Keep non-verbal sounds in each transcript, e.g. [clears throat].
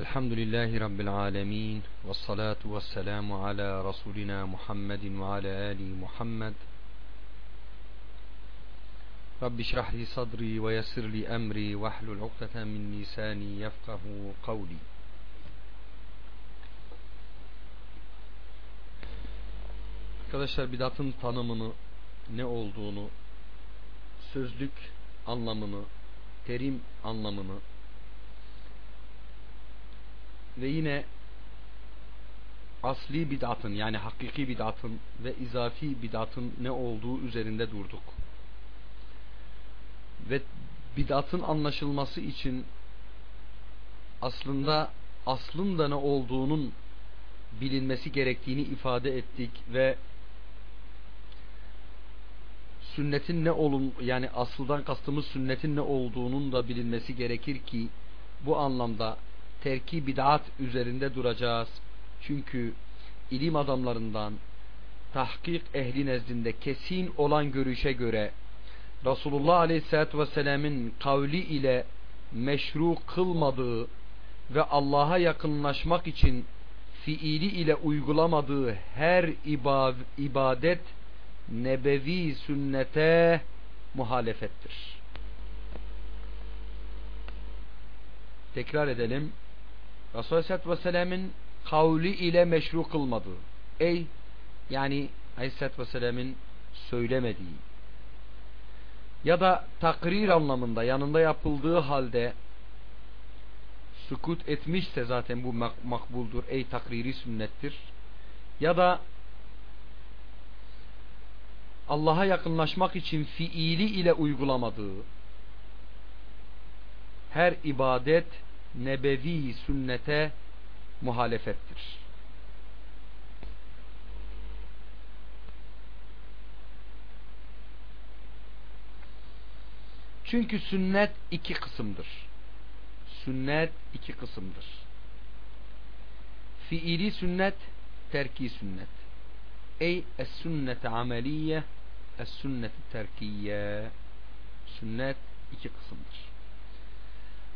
Elhamdülillahi Rabbil alemin. Ve salatu ve selamu ala Resulina Muhammedin ve ala Ali Muhammed. Rabbi şrahli sadri ve yessirli emri ve ahlul uqdeten min lisani yefkahu kavli Arkadaşlar bidatın tanımını ne olduğunu sözlük anlamını terim anlamını ve yine asli bid'atın yani hakiki bid'atın ve izafi bid'atın ne olduğu üzerinde durduk. Ve bid'atın anlaşılması için aslında aslın da ne olduğunun bilinmesi gerektiğini ifade ettik ve sünnetin ne olun yani asıldan kastımız sünnetin ne olduğunun da bilinmesi gerekir ki bu anlamda terki bid'at üzerinde duracağız. Çünkü ilim adamlarından tahkik ehli nezdinde kesin olan görüşe göre Resulullah Aleyhisselatü Vesselam'ın kavli ile meşru kılmadığı ve Allah'a yakınlaşmak için fiili ile uygulamadığı her ibadet nebevi sünnete muhalefettir. Tekrar edelim. Resulullah Aleyhisselatü Vesselam'ın kavli ile meşru kılmadığı. Ey yani Aleyhisselatü Vesselam'ın söylemediği ya da takrir anlamında yanında yapıldığı halde sükut etmişse zaten bu mak makbuldur. Ey takriri sünnettir. Ya da Allah'a yakınlaşmak için fiili ile uygulamadığı her ibadet nebevi sünnete muhalefettir. Çünkü sünnet iki kısımdır. Sünnet iki kısımdır. Fiili sünnet, terki sünnet. Ey es-sünnet ameliye, es-sünnet terkiye. Sünnet iki kısımdır.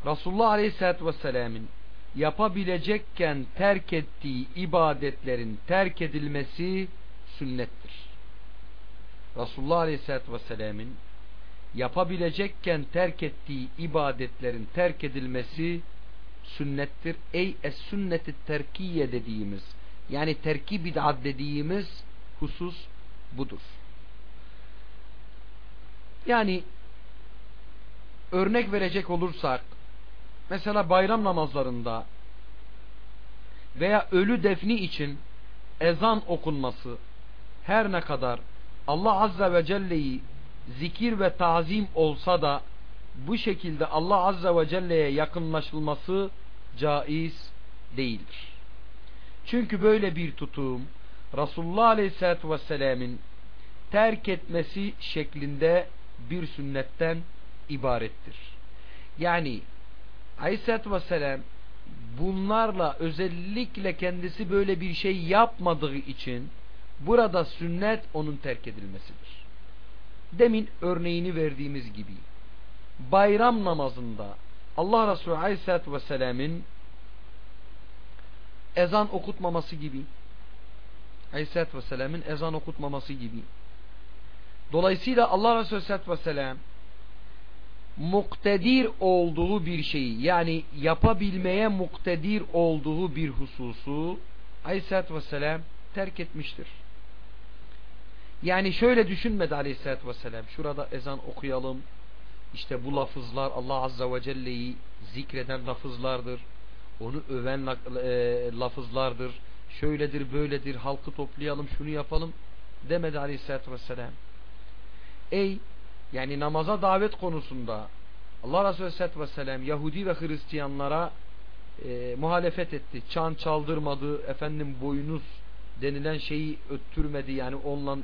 Resulullah Aleyhisselatü Vesselam'ın yapabilecekken terk ettiği ibadetlerin terk edilmesi sünnettir. Resulullah Aleyhisselatü Vesselam'ın yapabilecekken terk ettiği ibadetlerin terk edilmesi sünnettir. Ey es sünneti terkiye dediğimiz yani terki bid'at dediğimiz husus budur. Yani örnek verecek olursak mesela bayram namazlarında veya ölü defni için ezan okunması her ne kadar Allah Azze ve Celle'yi zikir ve tazim olsa da bu şekilde Allah Azze ve Celle'ye yakınlaşılması caiz değildir. Çünkü böyle bir tutum Resulullah Aleyhisselatü Vesselam'ın terk etmesi şeklinde bir sünnetten ibarettir. Yani Aleyhisselatü Vesselam bunlarla özellikle kendisi böyle bir şey yapmadığı için burada sünnet onun terk edilmesidir. Demin örneğini verdiğimiz gibi bayram namazında Allah Resulü Aleyhisselatü Vesselam'ın ezan okutmaması gibi Aleyhisselatü Vesselam'ın ezan okutmaması gibi dolayısıyla Allah Resulü Aleyhisselatü Vesselam muktedir olduğu bir şeyi yani yapabilmeye muktedir olduğu bir hususu Aleyhisselatü Vesselam terk etmiştir. Yani şöyle düşünmedi Aleyhisselatü Vesselam şurada ezan okuyalım işte bu lafızlar Allah Azze ve Celle'yi zikreden lafızlardır onu öven lafızlardır şöyledir böyledir halkı toplayalım şunu yapalım demedi Aleyhisselatü Vesselam. Ey yani namaza davet konusunda Allah Resulü Aleyhisselatü Vesselam Yahudi ve Hristiyanlara e, muhalefet etti. Çan çaldırmadı, efendim boynuz denilen şeyi öttürmedi yani onunla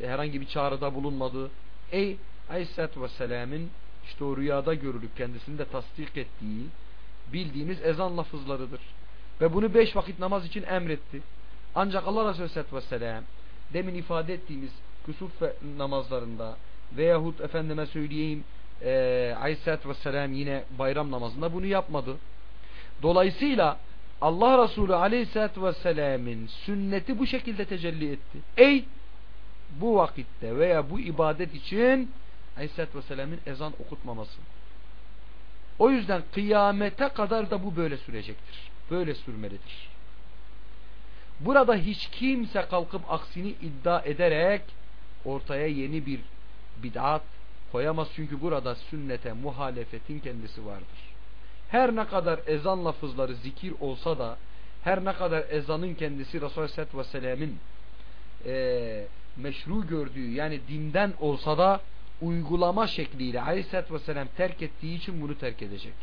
herhangi bir çağrıda bulunmadı. Ey Aleyhisselatü Vesselam'ın işte o rüyada görülüp kendisini de tasdik ettiği bildiğimiz ezan lafızlarıdır. Ve bunu beş vakit namaz için emretti. Ancak Allah Resulü Aleyhisselatü Vesselam demin ifade ettiğimiz kusuf namazlarında veyahut efendime söyleyeyim e, Aleyhisselatü Vesselam yine bayram namazında bunu yapmadı. Dolayısıyla Allah Resulü Aleyhisselatü Vesselam'ın sünneti bu şekilde tecelli etti. Ey bu vakitte veya bu ibadet için Aleyhisselatü Vesselam'ın ezan okutmaması. O yüzden kıyamete kadar da bu böyle sürecektir. Böyle sürmelidir. Burada hiç kimse kalkıp aksini iddia ederek ortaya yeni bir bid'at koyamaz. Çünkü burada sünnete muhalefetin kendisi vardır. Her ne kadar ezan lafızları zikir olsa da her ne kadar ezanın kendisi Resulullah Aleyhisselatü Vesselam'ın e, meşru gördüğü yani dinden olsa da uygulama şekliyle Aleyhisselatü Vesselam terk ettiği için bunu terk edecek.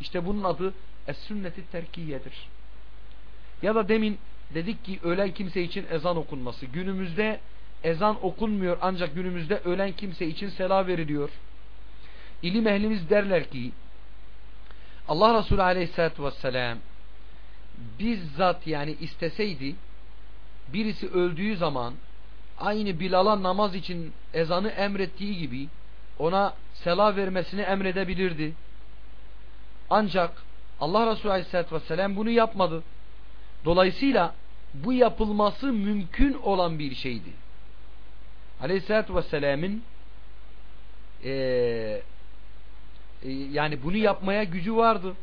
İşte bunun adı es-sünneti terkiyedir. Ya da demin dedik ki ölen kimse için ezan okunması. Günümüzde ezan okunmuyor ancak günümüzde ölen kimse için sela veriliyor. İlim ehlimiz derler ki Allah Resulü Aleyhisselatü Vesselam bizzat yani isteseydi birisi öldüğü zaman aynı Bilal'a namaz için ezanı emrettiği gibi ona sela vermesini emredebilirdi. Ancak Allah Resulü Aleyhisselatü Vesselam bunu yapmadı. Dolayısıyla bu yapılması mümkün olan bir şeydi. Aleyhisselatü Vesselam'ın e, e, yani bunu yapmaya gücü vardı.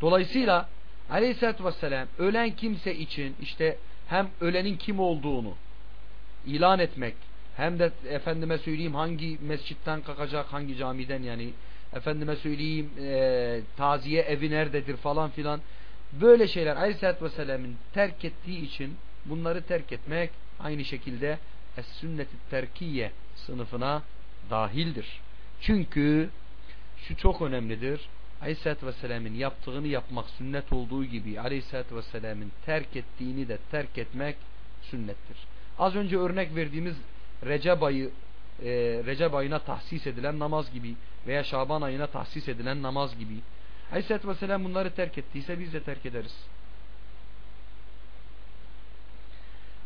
Dolayısıyla Aleyhisselatü Vesselam ölen kimse için işte hem ölenin kim olduğunu ilan etmek hem de efendime söyleyeyim hangi mescitten kalkacak hangi camiden yani efendime söyleyeyim e, taziye evi nerededir falan filan böyle şeyler Aleyhisselatü Vesselam'ın terk ettiği için bunları terk etmek aynı şekilde es-sünnet-i terkiye sınıfına dahildir. Çünkü şu çok önemlidir. Aleyhisselatü Vesselam'ın yaptığını yapmak sünnet olduğu gibi Aleyhisselatü Vesselam'ın terk ettiğini de terk etmek sünnettir. Az önce örnek verdiğimiz Recep ayı e, Recep ayına tahsis edilen namaz gibi veya Şaban ayına tahsis edilen namaz gibi Aleyhisselatü Vesselam bunları terk ettiyse biz de terk ederiz.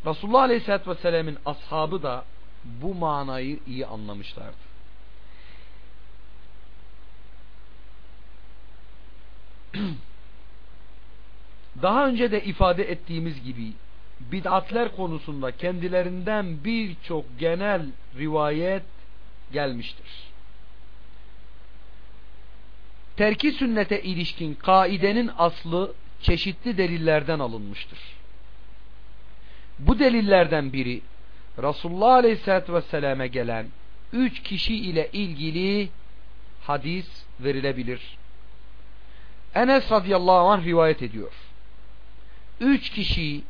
Resulullah Aleyhisselatü Vesselam'ın ashabı da bu manayı iyi anlamışlardı. [clears throat] Daha önce de ifade ettiğimiz gibi bid'atler konusunda kendilerinden birçok genel rivayet gelmiştir. Terki sünnete ilişkin kaidenin aslı çeşitli delillerden alınmıştır. Bu delillerden biri Resulullah Aleyhisselatü Vesselam'e gelen üç kişi ile ilgili hadis verilebilir. Enes radıyallahu anh rivayet ediyor. Üç kişi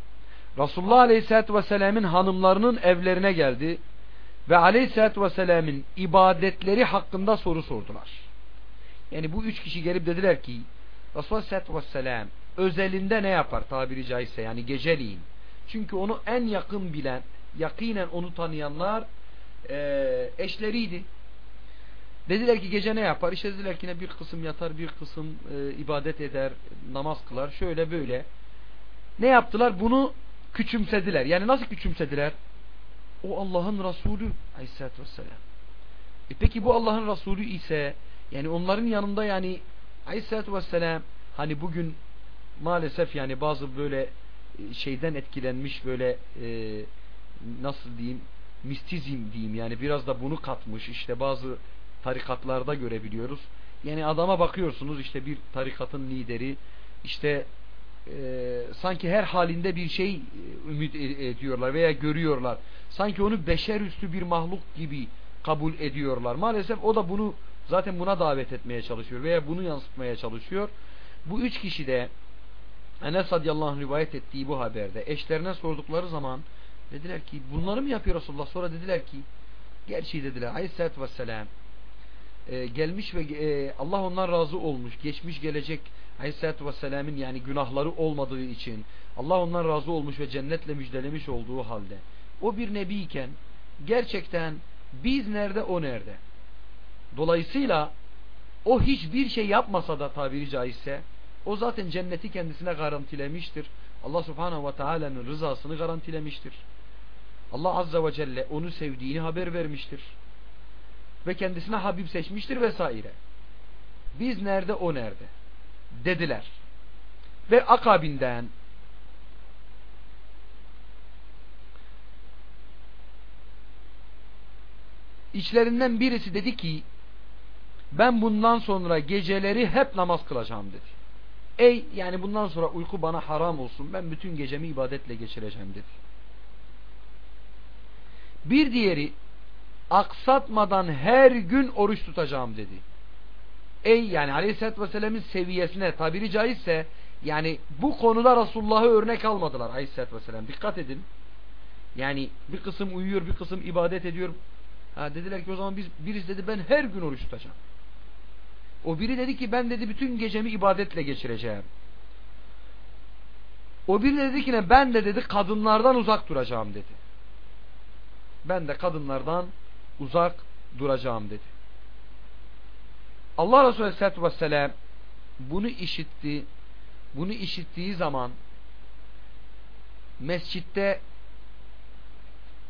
Resulullah Aleyhisselatü Vesselam'ın hanımlarının evlerine geldi ve Aleyhisselatü Vesselam'ın ibadetleri hakkında soru sordular. Yani bu üç kişi gelip dediler ki Resulullah Aleyhisselatü Vesselam özelinde ne yapar tabiri caizse yani geceliğin. Çünkü onu en yakın bilen, yakinen onu tanıyanlar e, eşleriydi. Dediler ki gece ne yapar? İşte dediler ki yine bir kısım yatar, bir kısım e, ibadet eder, namaz kılar. Şöyle böyle. Ne yaptılar? Bunu küçümsediler. Yani nasıl küçümsediler? O Allah'ın Resulü aleyhissalatü vesselam. E peki bu Allah'ın Resulü ise yani onların yanında yani aleyhissalatü vesselam hani bugün maalesef yani bazı böyle şeyden etkilenmiş böyle e, nasıl diyeyim mistizm diyeyim yani biraz da bunu katmış işte bazı tarikatlarda görebiliyoruz. Yani adama bakıyorsunuz işte bir tarikatın lideri işte e, sanki her halinde bir şey e, ümit e, ediyorlar veya görüyorlar. Sanki onu beşer üstü bir mahluk gibi kabul ediyorlar. Maalesef o da bunu zaten buna davet etmeye çalışıyor veya bunu yansıtmaya çalışıyor. Bu üç kişi de Enes radıyallahu anh rivayet ettiği bu haberde eşlerine sordukları zaman dediler ki bunları mı yapıyor Resulullah? Sonra dediler ki gerçi dediler aleyhissalatü vesselam e, gelmiş ve e, Allah ondan razı olmuş. Geçmiş gelecek Aleyhisselatü Vesselam'ın yani günahları olmadığı için Allah ondan razı olmuş ve cennetle müjdelemiş olduğu halde o bir nebiyken gerçekten biz nerede o nerede? Dolayısıyla o hiçbir şey yapmasa da tabiri caizse o zaten cenneti kendisine garantilemiştir. Allah subhanahu ve teala'nın rızasını garantilemiştir. Allah azze ve celle onu sevdiğini haber vermiştir. Ve kendisine Habib seçmiştir vesaire. Biz nerede o nerede? dediler. Ve akabinden içlerinden birisi dedi ki ben bundan sonra geceleri hep namaz kılacağım dedi. Ey yani bundan sonra uyku bana haram olsun ben bütün gecemi ibadetle geçireceğim dedi. Bir diğeri aksatmadan her gün oruç tutacağım dedi. Ey yani aleyhissalatü vesselam'ın seviyesine tabiri caizse yani bu konuda Resulullah'ı örnek almadılar aleyhissalatü vesselam. Dikkat edin. Yani bir kısım uyuyor bir kısım ibadet ediyor. Ha, dediler ki o zaman biz birisi dedi ben her gün oruç tutacağım. O biri dedi ki ben dedi bütün gecemi ibadetle geçireceğim. O biri dedi ki ne ben de dedi kadınlardan uzak duracağım dedi. Ben de kadınlardan uzak duracağım dedi. Allah Resulü Aleyhisselatü Vesselam bunu işitti. Bunu işittiği zaman mescitte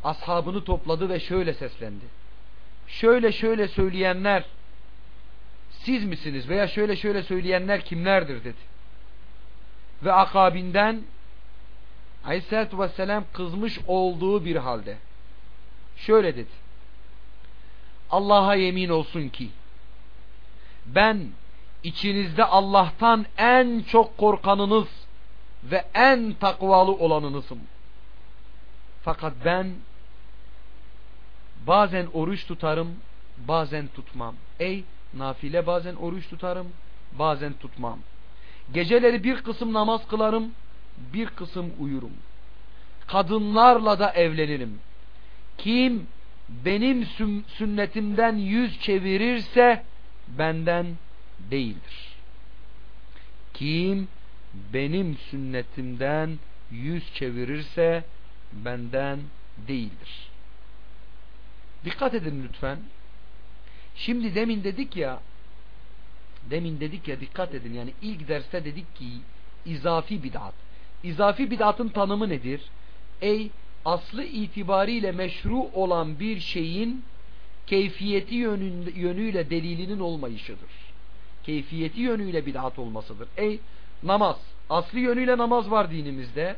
ashabını topladı ve şöyle seslendi. Şöyle şöyle söyleyenler siz misiniz veya şöyle şöyle söyleyenler kimlerdir dedi. Ve akabinden Aleyhisselatü Vesselam kızmış olduğu bir halde şöyle dedi. Allah'a yemin olsun ki ben içinizde Allah'tan en çok korkanınız ve en takvalı olanınızım. Fakat ben bazen oruç tutarım, bazen tutmam. Ey nafile bazen oruç tutarım, bazen tutmam. Geceleri bir kısım namaz kılarım, bir kısım uyurum. Kadınlarla da evlenirim. Kim benim sünnetimden yüz çevirirse benden değildir. Kim benim sünnetimden yüz çevirirse benden değildir. Dikkat edin lütfen. Şimdi demin dedik ya demin dedik ya dikkat edin yani ilk derste dedik ki izafi bid'at. İzafi bid'atın tanımı nedir? Ey aslı itibariyle meşru olan bir şeyin keyfiyeti yönüyle delilinin olmayışıdır. Keyfiyeti yönüyle bid'at olmasıdır. Ey namaz. Aslı yönüyle namaz var dinimizde.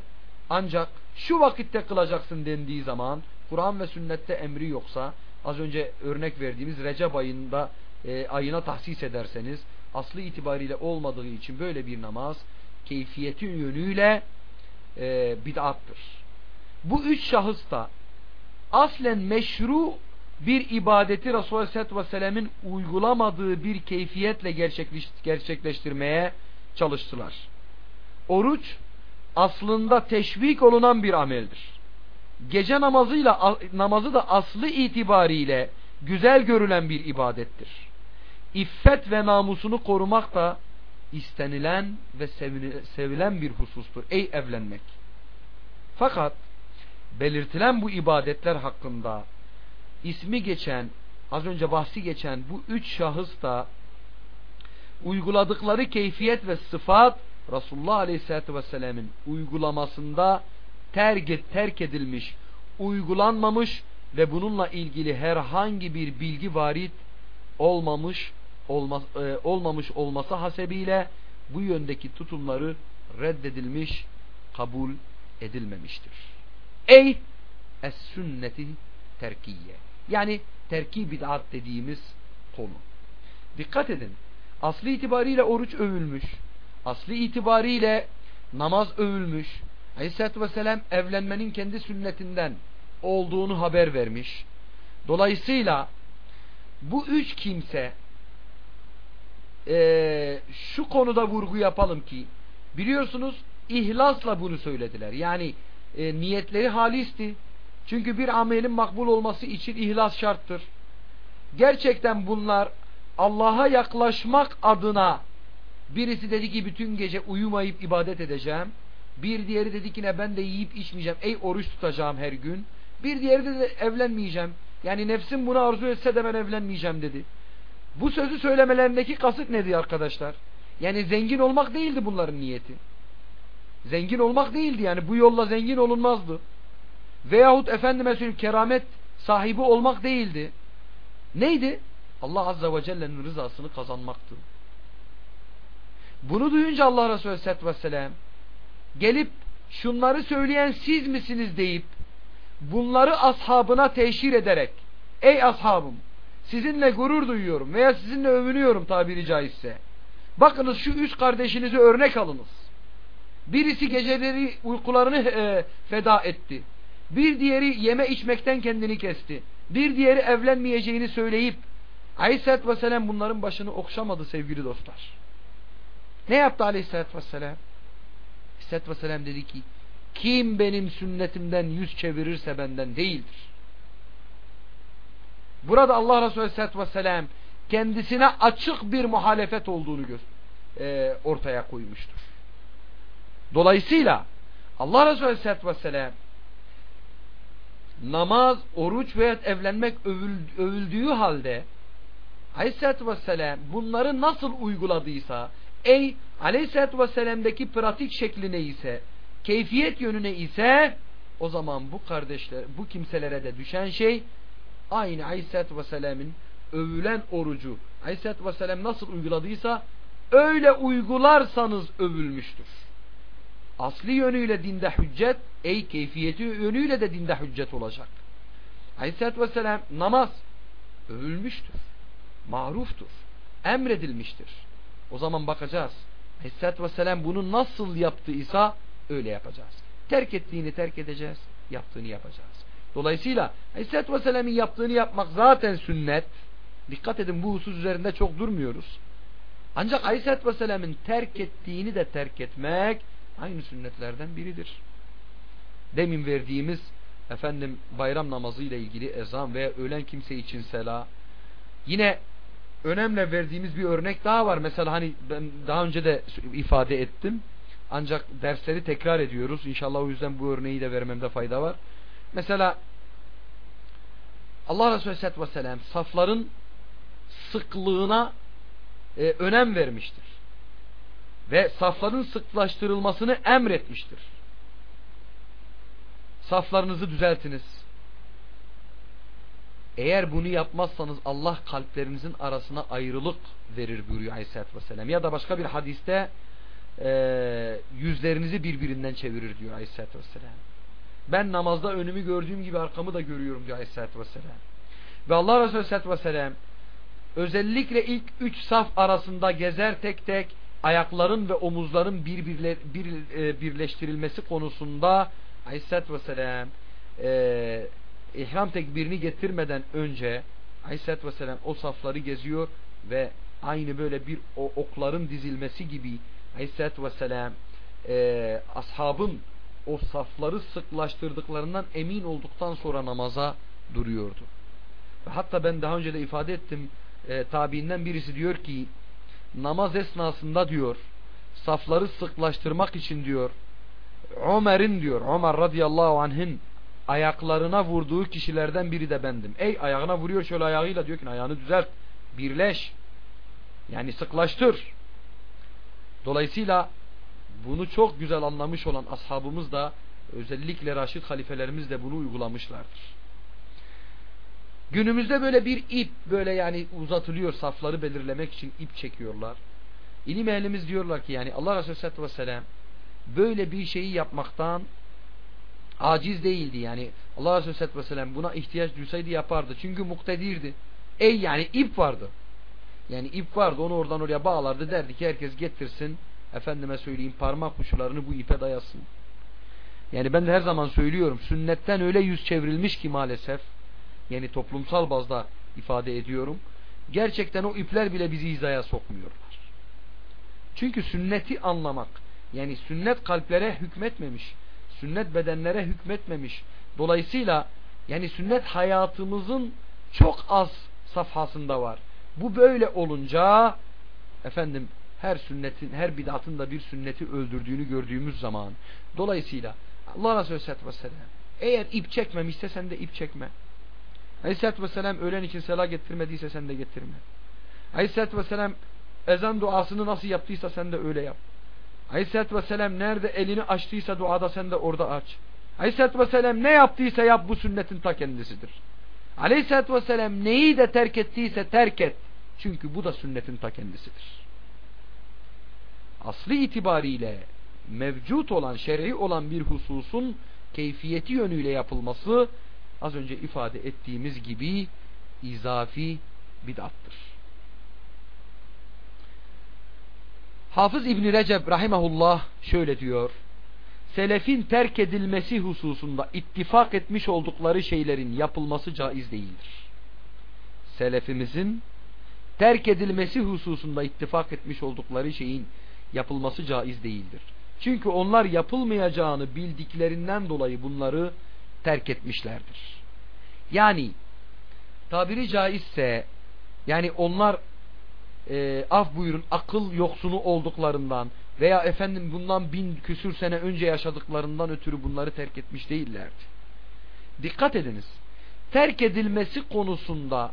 Ancak şu vakitte kılacaksın dendiği zaman Kur'an ve sünnette emri yoksa az önce örnek verdiğimiz Recep ayında e, ayına tahsis ederseniz aslı itibariyle olmadığı için böyle bir namaz keyfiyeti yönüyle e, bid'attır. Bu üç şahıs da aslen meşru bir ibadeti Resulullah Aleyhisselatü Vesselam'ın uygulamadığı bir keyfiyetle gerçekleştirmeye çalıştılar. Oruç aslında teşvik olunan bir ameldir. Gece namazıyla namazı da aslı itibariyle güzel görülen bir ibadettir. İffet ve namusunu korumak da istenilen ve sevilen bir husustur. Ey evlenmek. Fakat belirtilen bu ibadetler hakkında ismi geçen, az önce bahsi geçen bu üç şahıs da uyguladıkları keyfiyet ve sıfat Resulullah Aleyhisselatü Vesselam'ın uygulamasında terk, terk edilmiş, uygulanmamış ve bununla ilgili herhangi bir bilgi varit olmamış olma, e, olmamış olması hasebiyle bu yöndeki tutumları reddedilmiş, kabul edilmemiştir. Ey es-sünneti terkiye. Yani terki bid'at dediğimiz konu. Dikkat edin. Aslı itibariyle oruç övülmüş. Aslı itibariyle namaz övülmüş. Aleyhisselatü Vesselam evlenmenin kendi sünnetinden olduğunu haber vermiş. Dolayısıyla bu üç kimse e, şu konuda vurgu yapalım ki biliyorsunuz ihlasla bunu söylediler. Yani e, niyetleri halisti. Çünkü bir amelin makbul olması için ihlas şarttır. Gerçekten bunlar Allah'a yaklaşmak adına birisi dedi ki bütün gece uyumayıp ibadet edeceğim. Bir diğeri dedi ki ne ben de yiyip içmeyeceğim. Ey oruç tutacağım her gün. Bir diğeri de, evlenmeyeceğim. Yani nefsim bunu arzu etse de ben evlenmeyeceğim dedi. Bu sözü söylemelerindeki kasıt nedir arkadaşlar? Yani zengin olmak değildi bunların niyeti. Zengin olmak değildi yani bu yolla zengin olunmazdı. Veyahut efendime söyleyeyim keramet sahibi olmak değildi. Neydi? Allah Azze ve Celle'nin rızasını kazanmaktı. Bunu duyunca Allah Resulü Aleyhisselatü Vesselam gelip şunları söyleyen siz misiniz deyip bunları ashabına teşhir ederek ey ashabım sizinle gurur duyuyorum veya sizinle övünüyorum tabiri caizse. Bakınız şu üç kardeşinizi örnek alınız. Birisi geceleri uykularını e, feda etti. Bir diğeri yeme içmekten kendini kesti. Bir diğeri evlenmeyeceğini söyleyip Aleyhisselatü Vesselam bunların başını okşamadı sevgili dostlar. Ne yaptı Aleyhisselatü Vesselam? Aleyhisselatü Vesselam dedi ki kim benim sünnetimden yüz çevirirse benden değildir. Burada Allah Resulü Aleyhisselatü Vesselam kendisine açık bir muhalefet olduğunu e, ortaya koymuştur. Dolayısıyla Allah Resulü Aleyhisselatü Vesselam namaz, oruç veya evlenmek övüldüğü halde Aleyhisselatü Vesselam bunları nasıl uyguladıysa ey Aleyhisselatü Vesselam'daki pratik şekline ise keyfiyet yönüne ise o zaman bu kardeşler bu kimselere de düşen şey aynı Aleyhisselatü Vesselam'ın övülen orucu Aleyhisselatü Vesselam nasıl uyguladıysa öyle uygularsanız övülmüştür. Asli yönüyle dinde hüccet, ey keyfiyeti yönüyle de dinde hüccet olacak. Aleyhisselatü Vesselam namaz övülmüştür. Maruftur. Emredilmiştir. O zaman bakacağız. Aleyhisselatü Vesselam bunu nasıl yaptıysa öyle yapacağız. Terk ettiğini terk edeceğiz. Yaptığını yapacağız. Dolayısıyla Aleyhisselatü Vesselam'ın yaptığını yapmak zaten sünnet. Dikkat edin bu husus üzerinde çok durmuyoruz. Ancak Aleyhisselatü Vesselam'ın terk ettiğini de terk etmek aynı sünnetlerden biridir. Demin verdiğimiz efendim bayram namazı ile ilgili ezan veya ölen kimse için sela. Yine önemli verdiğimiz bir örnek daha var. Mesela hani ben daha önce de ifade ettim. Ancak dersleri tekrar ediyoruz. İnşallah o yüzden bu örneği de vermemde fayda var. Mesela Allah Resulü Aleyhisselatü Vesselam safların sıklığına e, önem vermiştir. Ve safların sıklaştırılmasını emretmiştir. Saflarınızı düzeltiniz. Eğer bunu yapmazsanız Allah kalplerinizin arasına ayrılık verir buyuruyor Aleyhisselatü Vesselam. Ya da başka bir hadiste e, yüzlerinizi birbirinden çevirir diyor Aleyhisselatü Vesselam. Ben namazda önümü gördüğüm gibi arkamı da görüyorum diyor Aleyhisselatü Vesselam. Ve Allah Resulü Aleyhisselatü Vesselam özellikle ilk üç saf arasında gezer tek tek ayakların ve omuzların bir, birle, bir e, birleştirilmesi konusunda Aleyhisselatü Vesselam e, ihram tekbirini getirmeden önce Aleyhisselatü Vesselam o safları geziyor ve aynı böyle bir o okların dizilmesi gibi Aleyhisselatü Vesselam e, ashabın o safları sıklaştırdıklarından emin olduktan sonra namaza duruyordu. Ve hatta ben daha önce de ifade ettim e, tabiinden birisi diyor ki namaz esnasında diyor safları sıklaştırmak için diyor Ömer'in diyor Ömer radıyallahu anh'ın ayaklarına vurduğu kişilerden biri de bendim. Ey ayağına vuruyor şöyle ayağıyla diyor ki ayağını düzelt birleş yani sıklaştır. Dolayısıyla bunu çok güzel anlamış olan ashabımız da özellikle Raşid halifelerimiz de bunu uygulamışlardır. Günümüzde böyle bir ip böyle yani uzatılıyor safları belirlemek için ip çekiyorlar. İlim ehlimiz diyorlar ki yani Allah Resulü Aleyhisselatü Vesselam böyle bir şeyi yapmaktan aciz değildi yani. Allah Resulü Aleyhisselatü Vesselam buna ihtiyaç duysaydı yapardı. Çünkü muktedirdi. Ey yani ip vardı. Yani ip vardı onu oradan oraya bağlardı derdi ki herkes getirsin efendime söyleyeyim parmak uçlarını bu ipe dayasın. Yani ben de her zaman söylüyorum sünnetten öyle yüz çevrilmiş ki maalesef yani toplumsal bazda ifade ediyorum. Gerçekten o ipler bile bizi hizaya sokmuyorlar. Çünkü sünneti anlamak yani sünnet kalplere hükmetmemiş. Sünnet bedenlere hükmetmemiş. Dolayısıyla yani sünnet hayatımızın çok az safhasında var. Bu böyle olunca efendim her sünnetin, her bidatın da bir sünneti öldürdüğünü gördüğümüz zaman dolayısıyla Allah Resulü Aleyhisselatü Vesselam eğer ip çekmemişse sen de ip çekme. Aleyhisselatü Vesselam öğlen için sela getirmediyse sen de getirme. Aleyhisselatü Vesselam ezan duasını nasıl yaptıysa sen de öyle yap. Aleyhisselatü Vesselam nerede elini açtıysa duada sen de orada aç. Aleyhisselatü Vesselam ne yaptıysa yap bu sünnetin ta kendisidir. Aleyhisselatü Vesselam neyi de terk ettiyse terk et. Çünkü bu da sünnetin ta kendisidir. aslı itibariyle mevcut olan, şer'i olan bir hususun keyfiyeti yönüyle yapılması az önce ifade ettiğimiz gibi izafi bid'attır. Hafız İbni Recep rahimahullah şöyle diyor. Selefin terk edilmesi hususunda ittifak etmiş oldukları şeylerin yapılması caiz değildir. Selefimizin terk edilmesi hususunda ittifak etmiş oldukları şeyin yapılması caiz değildir. Çünkü onlar yapılmayacağını bildiklerinden dolayı bunları terk etmişlerdir. Yani tabiri caizse yani onlar e, af buyurun akıl yoksunu olduklarından veya efendim bundan bin küsür sene önce yaşadıklarından ötürü bunları terk etmiş değillerdi. Dikkat ediniz. Terk edilmesi konusunda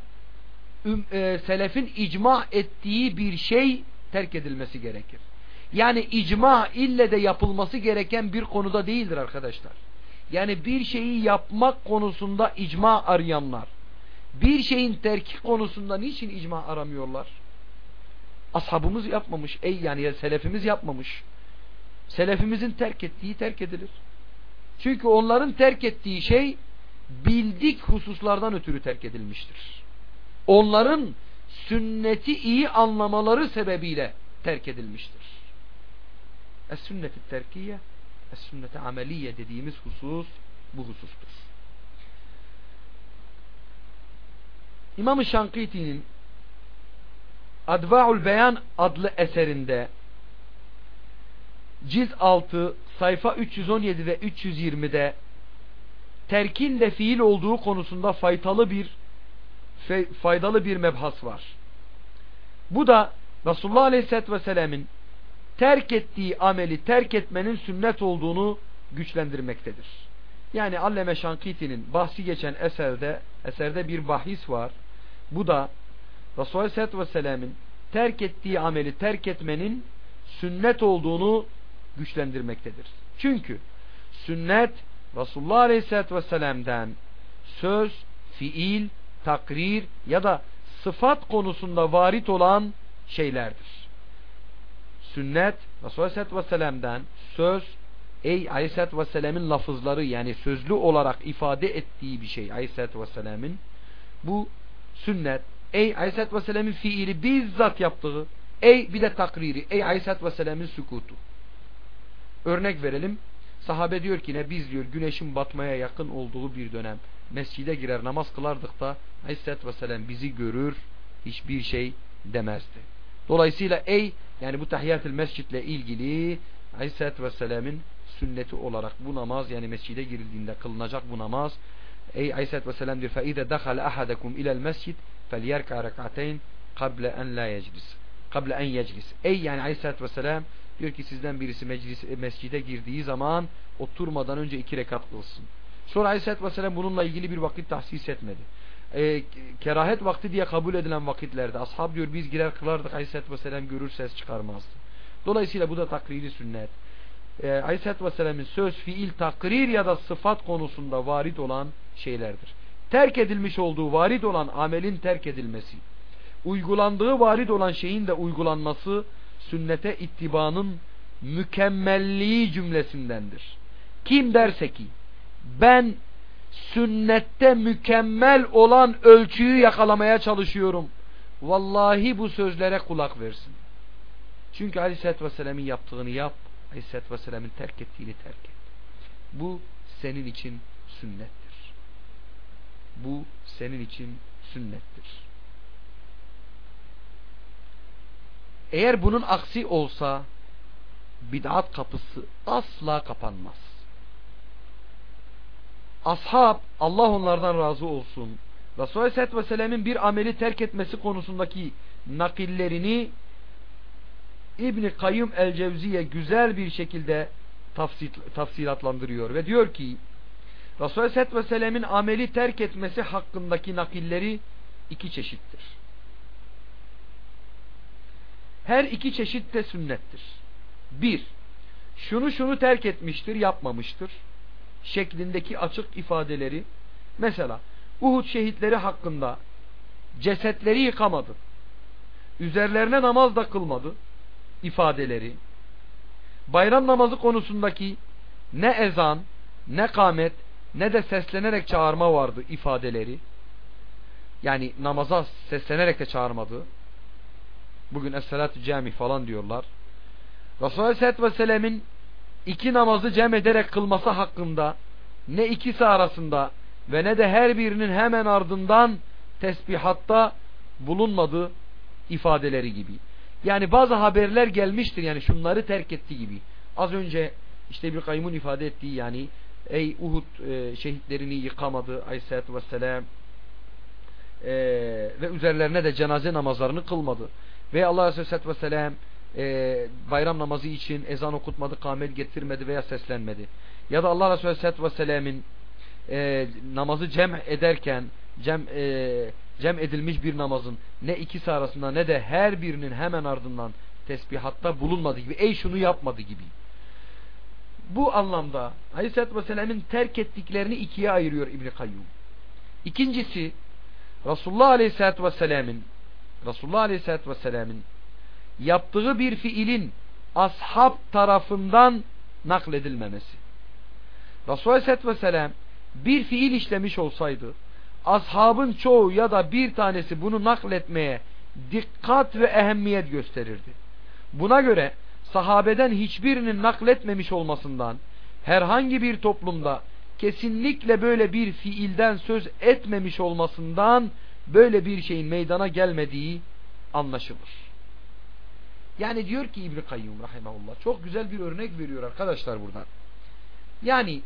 e, selefin icma ettiği bir şey terk edilmesi gerekir. Yani icma ille de yapılması gereken bir konuda değildir arkadaşlar. Yani bir şeyi yapmak konusunda icma arayanlar bir şeyin terki konusunda niçin icma aramıyorlar? Ashabımız yapmamış. Ey yani selefimiz yapmamış. Selefimizin terk ettiği terk edilir. Çünkü onların terk ettiği şey bildik hususlardan ötürü terk edilmiştir. Onların sünneti iyi anlamaları sebebiyle terk edilmiştir. Es-sünnet-i terkiye, es-sünnet-i ameliye dediğimiz husus bu husustur. İmam-ı Şankiti'nin Adva'ul Beyan adlı eserinde cilt 6 sayfa 317 ve 320'de terkin de fiil olduğu konusunda faydalı bir faydalı bir mebhas var. Bu da Resulullah Aleyhisselatü Vesselam'ın terk ettiği ameli terk etmenin sünnet olduğunu güçlendirmektedir. Yani Alleme Şankiti'nin bahsi geçen eserde eserde bir bahis var. Bu da Resulullah Aleyhisselatü Vesselam'ın terk ettiği ameli terk etmenin sünnet olduğunu güçlendirmektedir. Çünkü sünnet Resulullah Aleyhisselatü Vesselam'dan söz, fiil, takrir ya da sıfat konusunda varit olan şeylerdir. Sünnet Resulullah Aleyhisselatü Vesselam'dan söz, ey Aleyhisselatü Vesselam'ın lafızları yani sözlü olarak ifade ettiği bir şey Aleyhisselatü Vesselam'ın bu sünnet ey Aleyhisselatü Vesselam'ın fiili bizzat yaptığı ey bir de takriri ey Aleyhisselatü Vesselam'ın sükutu örnek verelim sahabe diyor ki ne biz diyor güneşin batmaya yakın olduğu bir dönem mescide girer namaz kılardık da Aleyhisselatü Vesselam bizi görür hiçbir şey demezdi dolayısıyla ey yani bu tahiyyatül mescidle ilgili Aleyhisselatü Vesselam'ın sünneti olarak bu namaz yani mescide girildiğinde kılınacak bu namaz Ey Aleyhisselatü Vesselam diyor فَاِذَا دَخَلَ أَحَدَكُمْ اِلَى الْمَسْجِدِ فَلْيَرْكَ رَكَعَتَيْنِ قَبْلَ اَنْ لَا يَجْلِسِ قَبْلَ اَنْ يَجْلِسِ Ey yani Aleyhisselatü Vesselam diyor ki sizden birisi meclis, mescide girdiği zaman oturmadan önce iki rekat kılsın. Sonra Aleyhisselatü Vesselam bununla ilgili bir vakit tahsis etmedi. E, kerahet vakti diye kabul edilen vakitlerde ashab diyor biz girer kılardık Aleyhisselatü Vesselam görür ses çıkarmazdı. Dolayısıyla bu da takriri sünnet e, Aleyhisselatü Vesselam'ın söz, fiil, takrir ya da sıfat konusunda varit olan şeylerdir. Terk edilmiş olduğu varit olan amelin terk edilmesi, uygulandığı varit olan şeyin de uygulanması sünnete ittibanın mükemmelliği cümlesindendir. Kim derse ki ben sünnette mükemmel olan ölçüyü yakalamaya çalışıyorum. Vallahi bu sözlere kulak versin. Çünkü Aleyhisselatü Vesselam'ın yaptığını yap Aleyhisselatü Vesselam'ın terk ettiğini terk et. Bu senin için sünnettir. Bu senin için sünnettir. Eğer bunun aksi olsa bid'at kapısı asla kapanmaz. Ashab Allah onlardan razı olsun. Resulullah Aleyhisselatü Vesselam'ın bir ameli terk etmesi konusundaki nakillerini İbni Kayyum el-Cevziye güzel bir şekilde tafsil, tafsilatlandırıyor ve diyor ki Resulü Aleyhisselatü Vesselam'ın ameli terk etmesi hakkındaki nakilleri iki çeşittir. Her iki çeşit de sünnettir. Bir, şunu şunu terk etmiştir, yapmamıştır şeklindeki açık ifadeleri mesela Uhud şehitleri hakkında cesetleri yıkamadı. Üzerlerine namaz da kılmadı ifadeleri bayram namazı konusundaki ne ezan, ne kamet, ne de seslenerek çağırma vardı ifadeleri. Yani namaza seslenerek de çağırmadı. Bugün es-salatü cami falan diyorlar. Resulullah Aleyhisselatü Vesselam'ın iki namazı cem ederek kılması hakkında ne ikisi arasında ve ne de her birinin hemen ardından tesbihatta bulunmadığı ifadeleri gibi. Yani bazı haberler gelmiştir yani şunları terk etti gibi. Az önce işte bir kayyumun ifade ettiği yani ey Uhud e, şehitlerini yıkamadı aleyhissalatü vesselam e, ve üzerlerine de cenaze namazlarını kılmadı. Ve Allah aleyhissalatü vesselam e, bayram namazı için ezan okutmadı, kamet getirmedi veya seslenmedi. Ya da Allah Resulü aleyhissalatü vesselam'ın e, namazı cem ederken cem, e, cem edilmiş bir namazın ne ikisi arasında ne de her birinin hemen ardından tesbihatta bulunmadığı gibi ey şunu yapmadı gibi. Bu anlamda Aleyhisselatü Vesselam'ın terk ettiklerini ikiye ayırıyor İbn-i Kayyum. İkincisi Resulullah Aleyhisselatü Vesselam'ın Resulullah Aleyhisselatü Vesselam'ın yaptığı bir fiilin ashab tarafından nakledilmemesi. Resulullah Aleyhisselatü Vesselam bir fiil işlemiş olsaydı ashabın çoğu ya da bir tanesi bunu nakletmeye dikkat ve ehemmiyet gösterirdi. Buna göre sahabeden hiçbirinin nakletmemiş olmasından herhangi bir toplumda kesinlikle böyle bir fiilden söz etmemiş olmasından böyle bir şeyin meydana gelmediği anlaşılır. Yani diyor ki İbn Kayyum rahimahullah çok güzel bir örnek veriyor arkadaşlar buradan. Yani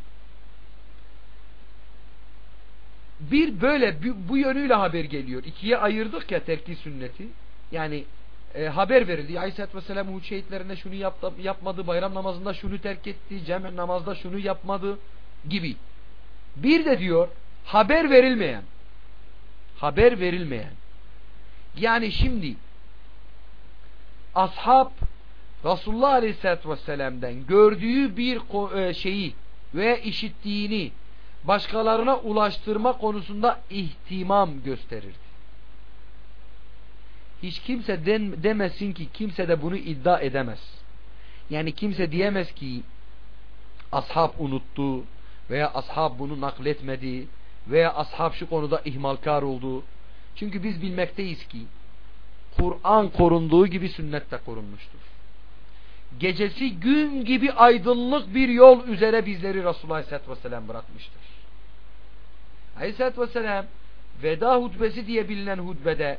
bir böyle bu yönüyle haber geliyor. İkiye ayırdık ya terki sünneti. Yani e, haber verildi. Aleyhisselatü Vesselam Uhud şehitlerine şunu yaptı, yapmadı. Bayram namazında şunu terk etti. Cem namazda şunu yapmadı gibi. Bir de diyor haber verilmeyen haber verilmeyen yani şimdi ashab Resulullah Aleyhisselatü Vesselam'dan gördüğü bir e, şeyi veya işittiğini başkalarına ulaştırma konusunda ihtimam gösterirdi. Hiç kimse den, demesin ki kimse de bunu iddia edemez. Yani kimse diyemez ki ashab unuttu veya ashab bunu nakletmedi veya ashab şu konuda ihmalkar oldu. Çünkü biz bilmekteyiz ki Kur'an korunduğu gibi sünnet de korunmuştur. Gecesi gün gibi aydınlık bir yol üzere bizleri Resulullah Aleyhisselatü Vesselam bırakmıştır. Aleyhisselatü Vesselam veda hutbesi diye bilinen hutbede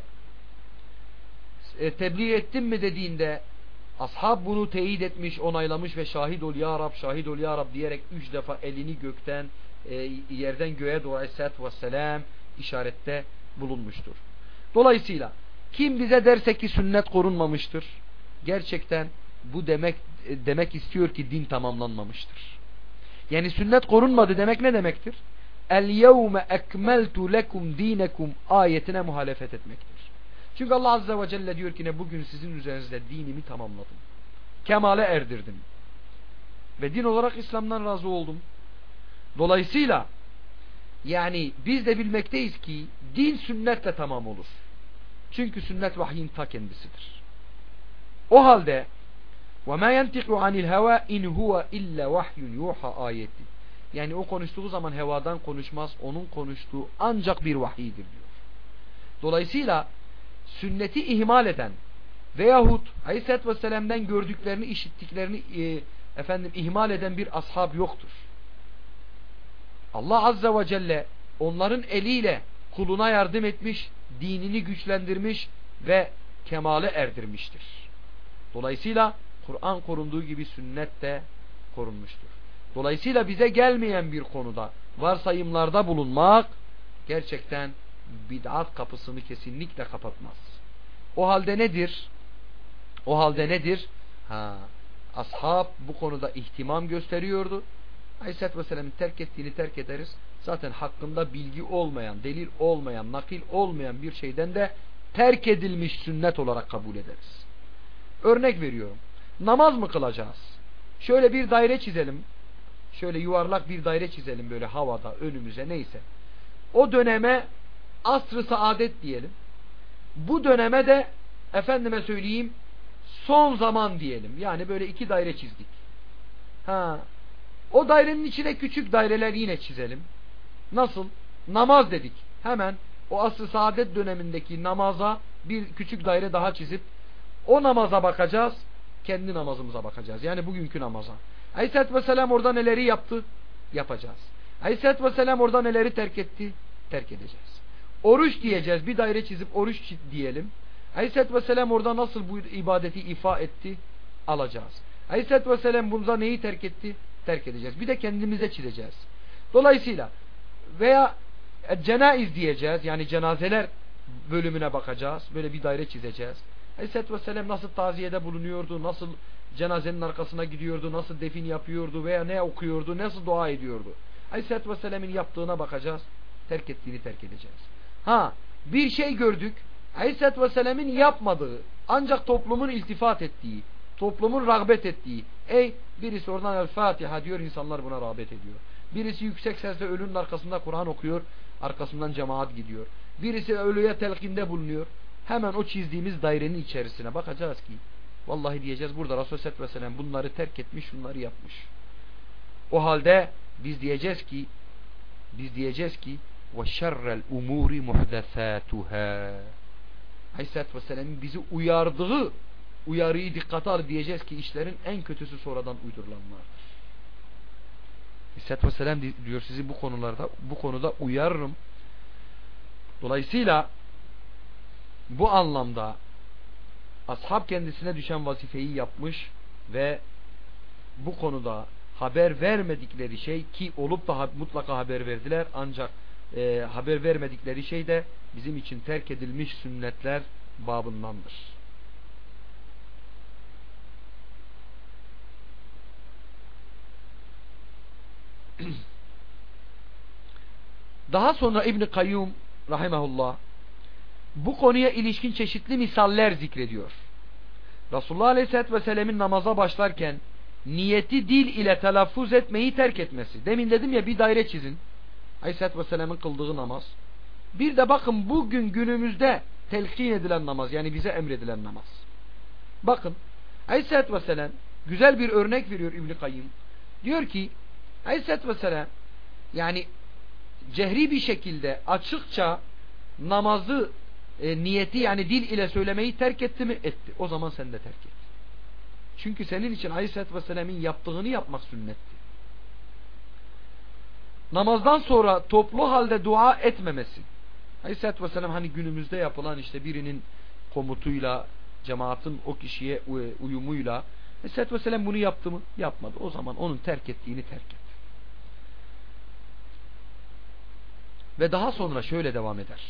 e, tebliğ ettim mi dediğinde ashab bunu teyit etmiş, onaylamış ve şahit ol ya Rab, şahit ol ya Rab diyerek üç defa elini gökten e, yerden göğe doğru Aleyhisselatü Vesselam işarette bulunmuştur. Dolayısıyla kim bize derse ki sünnet korunmamıştır gerçekten bu demek e, demek istiyor ki din tamamlanmamıştır. Yani sünnet korunmadı demek ne demektir? El yevme ekmeltu lekum dinekum ayetine muhalefet etmektir. Çünkü Allah Azze ve Celle diyor ki ne bugün sizin üzerinizde dinimi tamamladım. Kemale erdirdim. Ve din olarak İslam'dan razı oldum. Dolayısıyla yani biz de bilmekteyiz ki din sünnetle tamam olur. Çünkü sünnet vahyin ta kendisidir. O halde وَمَا يَنْتِقُ عَنِ الْهَوَى اِنْ هُوَ اِلَّا وَحْيٌ يُوحَى ayeti. Yani o konuştuğu zaman hevadan konuşmaz. Onun konuştuğu ancak bir vahiydir diyor. Dolayısıyla sünneti ihmal eden veyahut Aleyhisselatü Vesselam'dan gördüklerini, işittiklerini e, efendim ihmal eden bir ashab yoktur. Allah Azze ve Celle onların eliyle kuluna yardım etmiş, dinini güçlendirmiş ve kemale erdirmiştir. Dolayısıyla Kur'an korunduğu gibi sünnet de korunmuştur. Dolayısıyla bize gelmeyen bir konuda varsayımlarda bulunmak gerçekten bid'at kapısını kesinlikle kapatmaz. O halde nedir? O halde nedir? Ha, ashab bu konuda ihtimam gösteriyordu. Aleyhisselatü Vesselam'ın terk ettiğini terk ederiz. Zaten hakkında bilgi olmayan, delil olmayan, nakil olmayan bir şeyden de terk edilmiş sünnet olarak kabul ederiz. Örnek veriyorum. Namaz mı kılacağız? Şöyle bir daire çizelim. Şöyle yuvarlak bir daire çizelim böyle havada önümüze neyse. O döneme asr-ı saadet diyelim. Bu döneme de efendime söyleyeyim son zaman diyelim. Yani böyle iki daire çizdik. Ha. O dairenin içine küçük daireler yine çizelim. Nasıl? Namaz dedik. Hemen o asr saadet dönemindeki namaza bir küçük daire daha çizip o namaza bakacağız. Kendi namazımıza bakacağız. Yani bugünkü namaza. Aleyhisselatü Vesselam orada neleri yaptı? Yapacağız. Aleyhisselatü Vesselam orada neleri terk etti? Terk edeceğiz. Oruç diyeceğiz. Bir daire çizip oruç diyelim. Aleyhisselatü Vesselam orada nasıl bu ibadeti ifa etti? Alacağız. Aleyhisselatü Vesselam bunda neyi terk etti? Terk edeceğiz. Bir de kendimize çizeceğiz. Dolayısıyla veya cenaiz diyeceğiz. Yani cenazeler bölümüne bakacağız. Böyle bir daire çizeceğiz. Aleyhisselatü Vesselam nasıl taziyede bulunuyordu? Nasıl cenazenin arkasına gidiyordu? Nasıl defin yapıyordu? Veya ne okuyordu? Nasıl dua ediyordu? Aleyhisselatü Vesselam'ın yaptığına bakacağız. Terk ettiğini terk edeceğiz. Ha bir şey gördük. Aleyhisselatü Vesselam'ın yapmadığı ancak toplumun iltifat ettiği toplumun rağbet ettiği ey birisi oradan El Fatiha diyor insanlar buna rağbet ediyor. Birisi yüksek sesle ölünün arkasında Kur'an okuyor arkasından cemaat gidiyor. Birisi ölüye telkinde bulunuyor. Hemen o çizdiğimiz dairenin içerisine bakacağız ki vallahi diyeceğiz burada Resulü Aleyhisselatü Vesselam bunları terk etmiş şunları yapmış. O halde biz diyeceğiz ki biz diyeceğiz ki ve şerrel umuri muhdesatuhâ Aleyhisselatü Vesselam'ın bizi uyardığı uyarıyı dikkate al diyeceğiz ki işlerin en kötüsü sonradan uydurulanlardır. Aleyhisselatü Vesselam diyor sizi bu konularda bu konuda uyarırım. Dolayısıyla bu anlamda ashab kendisine düşen vazifeyi yapmış ve bu konuda haber vermedikleri şey ki olup da mutlaka haber verdiler ancak e, haber vermedikleri şey de bizim için terk edilmiş sünnetler babındandır. [clears throat] Daha sonra İbn Kayyum rahimehullah bu konuya ilişkin çeşitli misaller zikrediyor. Resulullah Aleyhisselatü Vesselam'ın namaza başlarken niyeti dil ile telaffuz etmeyi terk etmesi. Demin dedim ya bir daire çizin. Aleyhisselatü Vesselam'ın kıldığı namaz. Bir de bakın bugün günümüzde telkin edilen namaz yani bize emredilen namaz. Bakın Aleyhisselatü Vesselam güzel bir örnek veriyor İbn Kayyım. Diyor ki Aleyhisselatü Vesselam yani cehri bir şekilde açıkça namazı e, niyeti yani dil ile söylemeyi terk etti mi? Etti. O zaman sen de terk et. Çünkü senin için Aleyhisselatü Vesselam'ın yaptığını yapmak sünnetti. Namazdan sonra toplu halde dua etmemesi. Aleyhisselatü Vesselam hani günümüzde yapılan işte birinin komutuyla cemaatin o kişiye uyumuyla Aleyhisselatü Vesselam bunu yaptı mı? Yapmadı. O zaman onun terk ettiğini terk et. Ve daha sonra şöyle devam eder.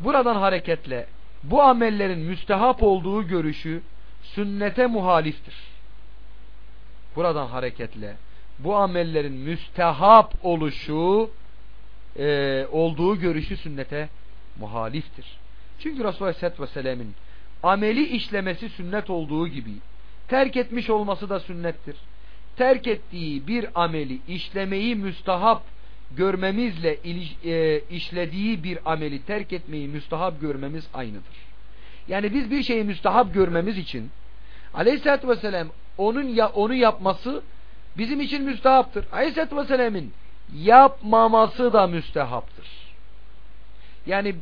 Buradan hareketle bu amellerin müstehap olduğu görüşü sünnete muhaliftir. Buradan hareketle bu amellerin müstehap oluşu e, olduğu görüşü sünnete muhaliftir. Çünkü Resulullah Aleyhisselatü Vesselam'ın ameli işlemesi sünnet olduğu gibi terk etmiş olması da sünnettir. Terk ettiği bir ameli işlemeyi müstahap görmemizle e, işlediği bir ameli terk etmeyi müstahap görmemiz aynıdır. Yani biz bir şeyi müstahap görmemiz için Aleyhisselatü Vesselam onun ya, onu yapması bizim için müstahaptır. Aleyhisselatü Vesselam'ın yapmaması da müstehaptır. Yani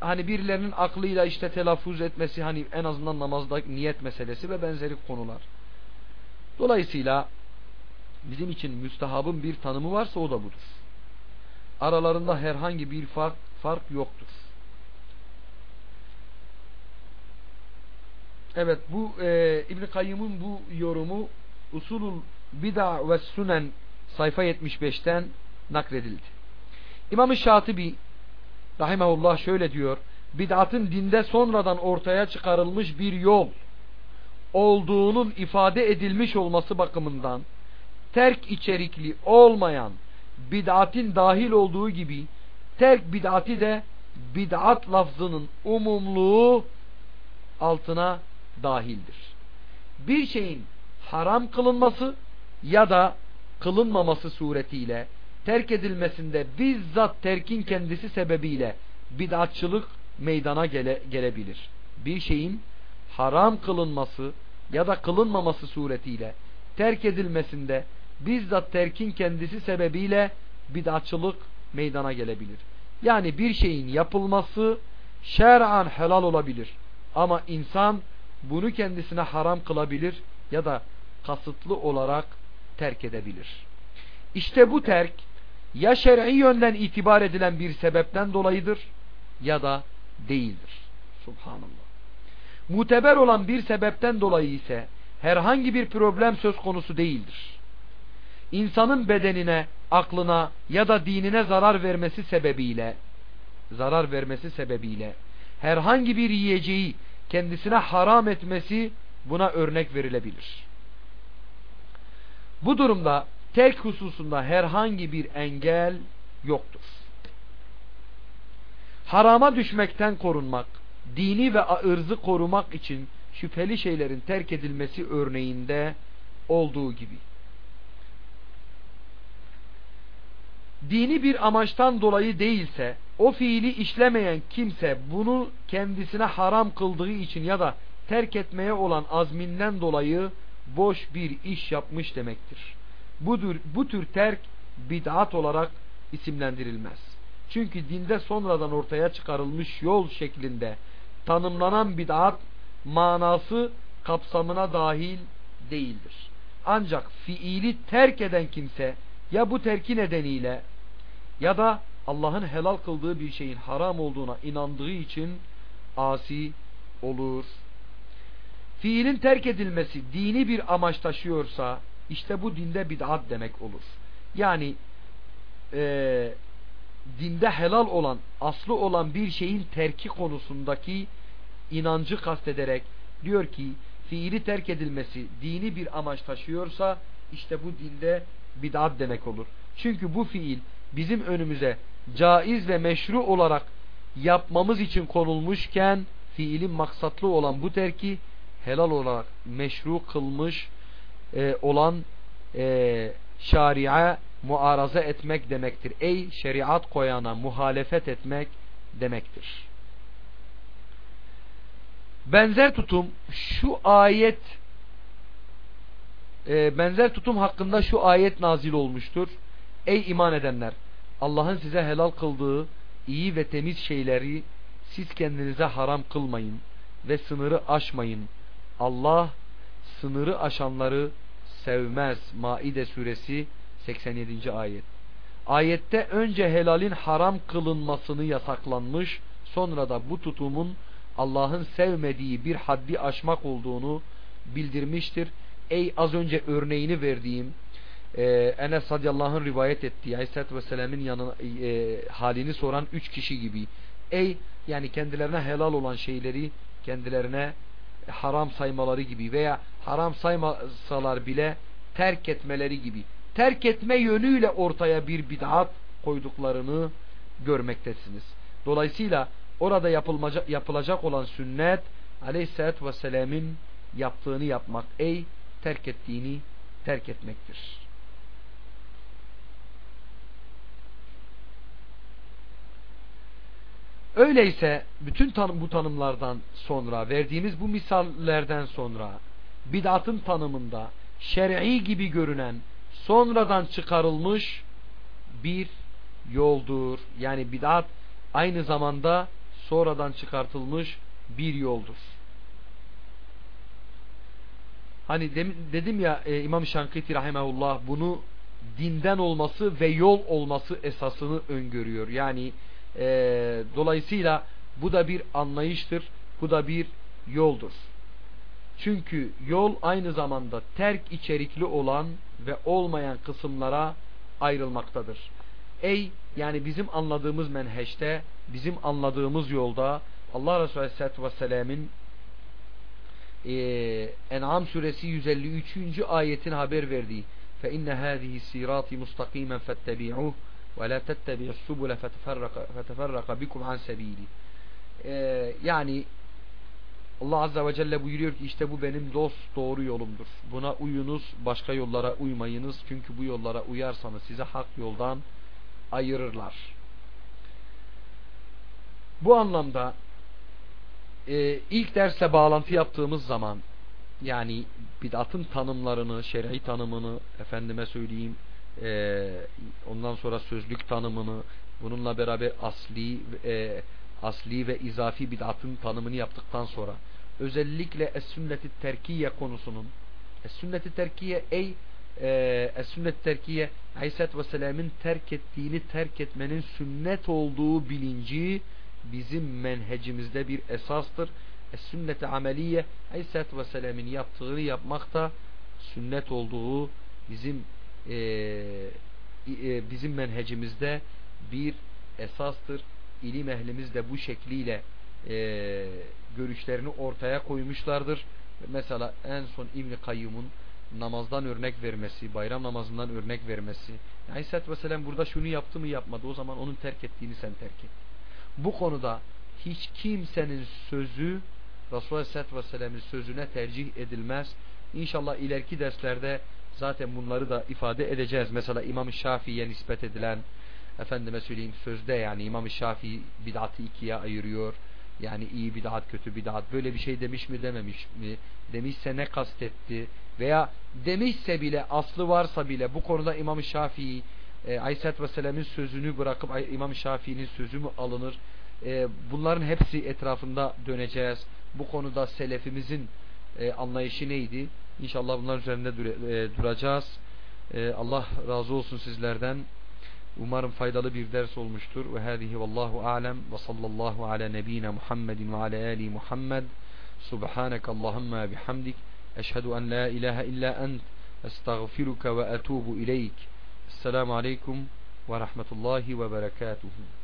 hani birilerinin aklıyla işte telaffuz etmesi hani en azından namazda niyet meselesi ve benzeri konular. Dolayısıyla bizim için müstehabın bir tanımı varsa o da budur. Aralarında herhangi bir fark, fark yoktur. Evet bu e, İbn Kayyım'ın bu yorumu Usulul Bid'a ve Sünen sayfa 75'ten nakledildi. İmam-ı Şatibi rahimahullah şöyle diyor. Bid'atın dinde sonradan ortaya çıkarılmış bir yol olduğunun ifade edilmiş olması bakımından terk içerikli olmayan bid'atin dahil olduğu gibi terk bid'ati de bid'at lafzının umumluğu altına dahildir. Bir şeyin haram kılınması ya da kılınmaması suretiyle terk edilmesinde bizzat terkin kendisi sebebiyle bid'atçılık meydana gele, gelebilir. Bir şeyin haram kılınması ya da kılınmaması suretiyle terk edilmesinde bizzat terkin kendisi sebebiyle bid'atçılık meydana gelebilir. Yani bir şeyin yapılması şer'an helal olabilir. Ama insan bunu kendisine haram kılabilir ya da kasıtlı olarak terk edebilir. İşte bu terk ya şer'i yönden itibar edilen bir sebepten dolayıdır ya da değildir. Subhanallah. Muteber olan bir sebepten dolayı ise herhangi bir problem söz konusu değildir. İnsanın bedenine, aklına ya da dinine zarar vermesi sebebiyle zarar vermesi sebebiyle herhangi bir yiyeceği kendisine haram etmesi buna örnek verilebilir. Bu durumda terk hususunda herhangi bir engel yoktur. Harama düşmekten korunmak, dini ve ırzı korumak için şüpheli şeylerin terk edilmesi örneğinde olduğu gibi. Dini bir amaçtan dolayı değilse, o fiili işlemeyen kimse bunu kendisine haram kıldığı için ya da terk etmeye olan azminden dolayı boş bir iş yapmış demektir. Budur, bu tür terk bid'at olarak isimlendirilmez. Çünkü dinde sonradan ortaya çıkarılmış yol şeklinde tanımlanan bid'at manası kapsamına dahil değildir. Ancak fiili terk eden kimse ya bu terki nedeniyle ya da Allah'ın helal kıldığı bir şeyin haram olduğuna inandığı için asi olur. Fiilin terk edilmesi dini bir amaç taşıyorsa işte bu dinde bid'at demek olur. Yani e, dinde helal olan, aslı olan bir şeyin terki konusundaki inancı kastederek diyor ki fiili terk edilmesi dini bir amaç taşıyorsa işte bu dinde bid'at demek olur. Çünkü bu fiil bizim önümüze caiz ve meşru olarak yapmamız için konulmuşken fiilin maksatlı olan bu terki helal olarak meşru kılmış e, olan e, şaria muaraza etmek demektir. Ey şeriat koyana muhalefet etmek demektir. Benzer tutum şu ayet e, benzer tutum hakkında şu ayet nazil olmuştur. Ey iman edenler Allah'ın size helal kıldığı iyi ve temiz şeyleri siz kendinize haram kılmayın ve sınırı aşmayın. Allah sınırı aşanları sevmez. Maide suresi 87. ayet. Ayette önce helalin haram kılınmasını yasaklanmış, sonra da bu tutumun Allah'ın sevmediği bir haddi aşmak olduğunu bildirmiştir. Ey az önce örneğini verdiğim e, Enes radıyallahu rivayet ettiği Aleyhisselatü Vesselam'ın yanına, e, halini soran üç kişi gibi. Ey yani kendilerine helal olan şeyleri kendilerine haram saymaları gibi veya haram saymasalar bile terk etmeleri gibi. Terk etme yönüyle ortaya bir bid'at koyduklarını görmektesiniz. Dolayısıyla orada yapılacak, olan sünnet aleyhissalatü vesselam'ın yaptığını yapmak ey terk ettiğini terk etmektir. Öyleyse bütün tanım, bu tanımlardan sonra verdiğimiz bu misallerden sonra bid'atın tanımında şer'i gibi görünen sonradan çıkarılmış bir yoldur. Yani bid'at aynı zamanda sonradan çıkartılmış bir yoldur. Hani dedim ya e, İmam Şankiti rahimahullah bunu dinden olması ve yol olması esasını öngörüyor. Yani e, dolayısıyla bu da bir anlayıştır. Bu da bir yoldur. Çünkü yol aynı zamanda terk içerikli olan ve olmayan kısımlara ayrılmaktadır. Ey yani bizim anladığımız menheşte, bizim anladığımız yolda Allah Resulü Aleyhisselatü Vesselam'ın e, En'am suresi 153. ayetin haber verdiği فَاِنَّ هَذِهِ سِيرَاتِ مُسْتَقِيمًا فَاتَّبِعُوهُ وَلَا تَتَّبِعُ السُّبُلَ فَتَفَرَّقَ بِكُمْ عَنْ سَب۪يلِ yani Allah Azze ve Celle buyuruyor ki işte bu benim dost doğru yolumdur. Buna uyunuz başka yollara uymayınız. Çünkü bu yollara uyarsanız size hak yoldan ayırırlar. Bu anlamda e, ilk dersle bağlantı yaptığımız zaman yani bid'atın tanımlarını, şer'i tanımını, efendime söyleyeyim, e, ondan sonra sözlük tanımını, bununla beraber asli, e, asli ve izafi bid'atın tanımını yaptıktan sonra, özellikle es-sünnet-i terkiye konusunun, es-sünnet-i terkiye ey e, es-sünnet terkiye Aleyhisselatü Vesselam'ın terk ettiğini terk etmenin sünnet olduğu bilinci bizim menhecimizde bir esastır. Es-sünnet-i ameliye Aleyhisselatü yaptığını yapmak da sünnet olduğu bizim e, e, bizim menhecimizde bir esastır. İlim ehlimiz de bu şekliyle e, görüşlerini ortaya koymuşlardır. Mesela en son İbn Kayyum'un namazdan örnek vermesi, bayram namazından örnek vermesi. Aleyhisselatü Vesselam burada şunu yaptı mı yapmadı. O zaman onun terk ettiğini sen terk et. Bu konuda hiç kimsenin sözü Resulullah Aleyhisselatü Vesselam'ın sözüne tercih edilmez. İnşallah ileriki derslerde zaten bunları da ifade edeceğiz. Mesela İmam Şafii'ye nispet edilen efendime söyleyeyim sözde yani İmam Şafii bid'atı ikiye ayırıyor. Yani iyi bid'at kötü bid'at böyle bir şey demiş mi dememiş mi? Demişse ne kastetti? Veya demişse bile aslı varsa bile bu konuda İmam Şafii e, Aleyhisselatü Vesselam'ın sözünü bırakıp İmam Şafii'nin sözü mü alınır? E, bunların hepsi etrafında döneceğiz. Bu konuda selefimizin e, anlayışı neydi? İnşallah bunlar üzerinde e, duracağız. E, Allah razı olsun sizlerden. Umarım faydalı bir ders olmuştur. Ve hâzihi vallahu alem ve sallallahu ala nebina Muhammedin ve ala ali Muhammed. Subhaneke bihamdik. Eşhedü en la ilahe illa ent. Estağfiruke ve etubu ileyk. Esselamu aleyküm ve rahmetullahi ve berekatuhu.